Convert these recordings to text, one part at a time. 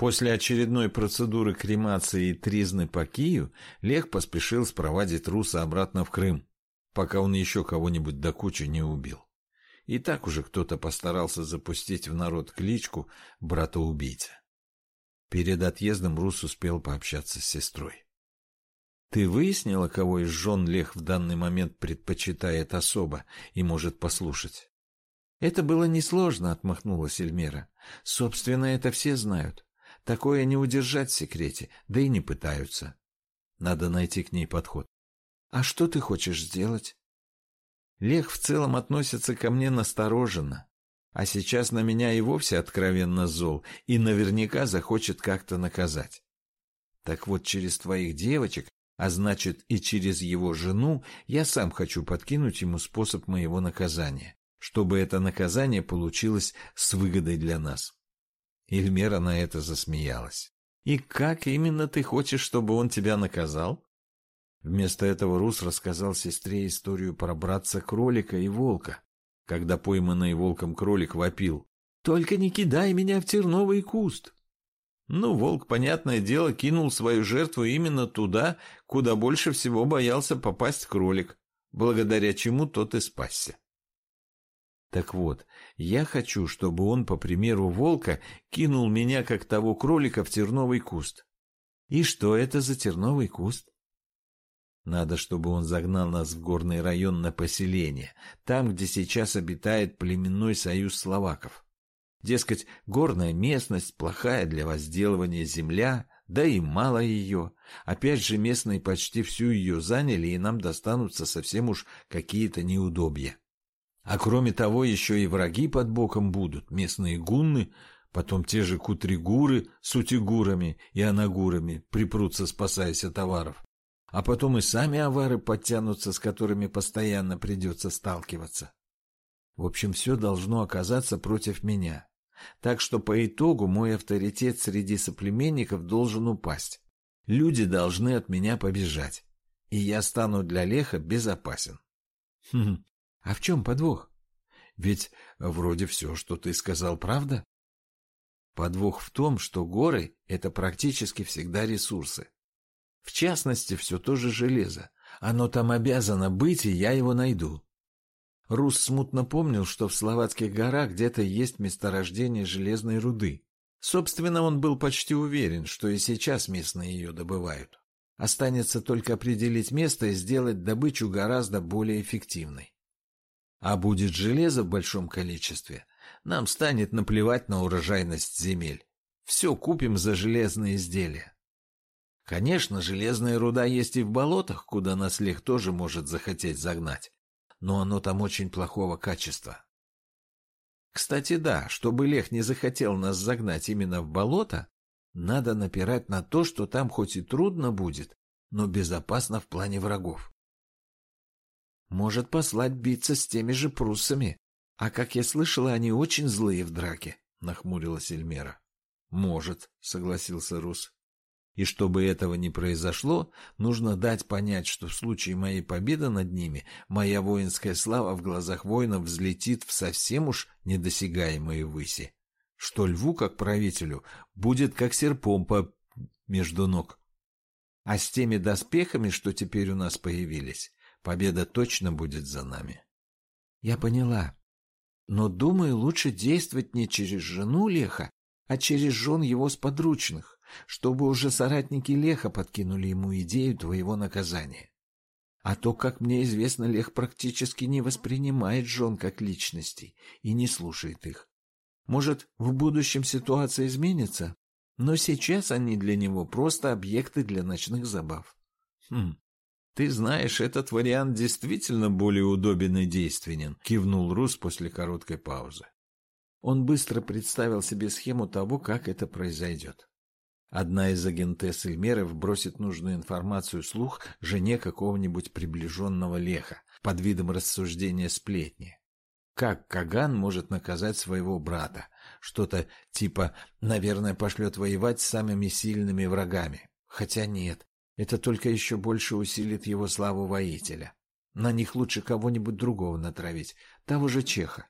После очередной процедуры кремации и тризны по Кию, Лех поспешил спровадить Руса обратно в Крым, пока он еще кого-нибудь до кучи не убил. И так уже кто-то постарался запустить в народ кличку брата-убийца. Перед отъездом Рус успел пообщаться с сестрой. «Ты выяснила, кого из жен Лех в данный момент предпочитает особо и может послушать?» «Это было несложно», — отмахнулась Эльмира. «Собственно, это все знают. Такое не удержать в секрете, да и не пытаются. Надо найти к ней подход. А что ты хочешь сделать? Лех в целом относится ко мне настороженно, а сейчас на меня и вовсе откровенно зол и наверняка захочет как-то наказать. Так вот, через твоих девочек, а значит и через его жену, я сам хочу подкинуть ему способ моего наказания, чтобы это наказание получилось с выгодой для нас. Эльмера на это засмеялась. «И как именно ты хочешь, чтобы он тебя наказал?» Вместо этого Рус рассказал сестре историю про братца-кролика и волка, когда пойманный волком кролик вопил. «Только не кидай меня в терновый куст!» Ну, волк, понятное дело, кинул свою жертву именно туда, куда больше всего боялся попасть кролик, благодаря чему тот и спасся. Так вот, я хочу, чтобы он, по примеру волка, кинул меня, как того кролика, в терновый куст. И что это за терновый куст? Надо, чтобы он загнал нас в горный район на поселение, там, где сейчас обитает племенной союз словаков. Дескать, горная местность, плохая для возделывания земля, да и мало ее. Опять же, местные почти всю ее заняли, и нам достанутся совсем уж какие-то неудобья. А кроме того, еще и враги под боком будут, местные гунны, потом те же кутригуры с утигурами и анагурами припрутся, спасаясь от товаров. А потом и сами авары подтянутся, с которыми постоянно придется сталкиваться. В общем, все должно оказаться против меня. Так что по итогу мой авторитет среди соплеменников должен упасть. Люди должны от меня побежать. И я стану для Леха безопасен. Хм, а в чем подвох? Ведь вроде все, что ты сказал, правда? Подвох в том, что горы — это практически всегда ресурсы. В частности, все то же железо. Оно там обязано быть, и я его найду. Рус смутно помнил, что в Словацких горах где-то есть месторождение железной руды. Собственно, он был почти уверен, что и сейчас местные ее добывают. Останется только определить место и сделать добычу гораздо более эффективной. А будет железо в большом количестве, нам станет наплевать на урожайность земель. Все купим за железные изделия. Конечно, железная руда есть и в болотах, куда нас лех тоже может захотеть загнать, но оно там очень плохого качества. Кстати, да, чтобы лех не захотел нас загнать именно в болото, надо напирать на то, что там хоть и трудно будет, но безопасно в плане врагов. Может послать биться с теми же пруссами. А как я слышала, они очень злые в драке, — нахмурилась Эльмера. — Может, — согласился Рус. И чтобы этого не произошло, нужно дать понять, что в случае моей победы над ними моя воинская слава в глазах воинов взлетит в совсем уж недосягаемые выси. Что льву, как правителю, будет как серпом по между ног. А с теми доспехами, что теперь у нас появились, Победа точно будет за нами. Я поняла. Но, думаю, лучше действовать не через жену Леха, а через жен его сподручных, чтобы уже соратники Леха подкинули ему идею твоего наказания. А то, как мне известно, Лех практически не воспринимает жен как личностей и не слушает их. Может, в будущем ситуация изменится, но сейчас они для него просто объекты для ночных забав. Хм, «Ты знаешь, этот вариант действительно более удобен и действенен», — кивнул Рус после короткой паузы. Он быстро представил себе схему того, как это произойдет. Одна из агентесс Эльмеров бросит нужную информацию слух жене какого-нибудь приближенного леха под видом рассуждения сплетни. Как Каган может наказать своего брата? Что-то типа «наверное, пошлет воевать с самыми сильными врагами». Хотя нет, это только еще больше усилит его славу воителя. На них лучше кого-нибудь другого натравить, того же Чеха.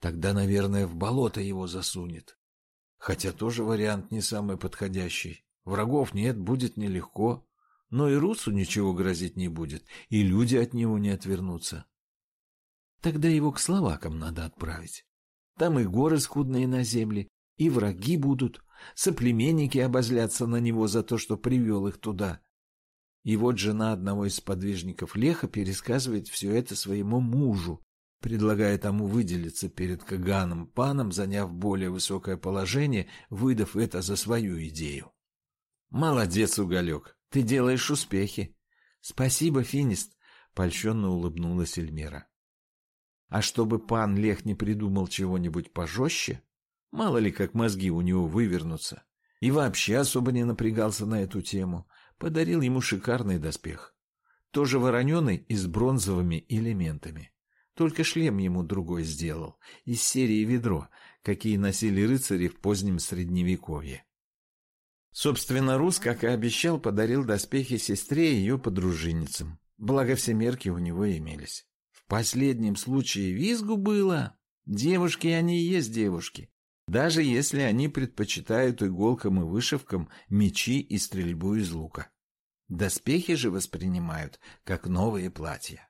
Тогда, наверное, в болото его засунет. Хотя тоже вариант не самый подходящий. Врагов нет, будет нелегко. Но и Русу ничего грозить не будет, и люди от него не отвернутся. Тогда его к словакам надо отправить. Там и горы скудные на земле, и враги будут, соплеменники обозлятся на него за то, что привел их туда. И вот жена одного из подвижников Леха пересказывает все это своему мужу, предлагая тому выделиться перед Каганом паном, заняв более высокое положение, выдав это за свою идею. «Молодец, Уголек, ты делаешь успехи». «Спасибо, Финист», — польщенно улыбнулась Эльмира. «А чтобы пан Лех не придумал чего-нибудь пожестче, мало ли как мозги у него вывернутся, и вообще особо не напрягался на эту тему, подарил ему шикарный доспех. Тоже вороненый и с бронзовыми элементами. Только шлем ему другой сделал, из серии ведро, какие носили рыцари в позднем средневековье. Собственно, Рус, как и обещал, подарил доспехи сестре и ее подружиницам. Благо все мерки у него имелись. В последнем случае визгу было. Девушки они и есть девушки. Даже если они предпочитают иголкам и вышивкам мечи и стрельбу из лука. Доспехи же воспринимают как новые платья.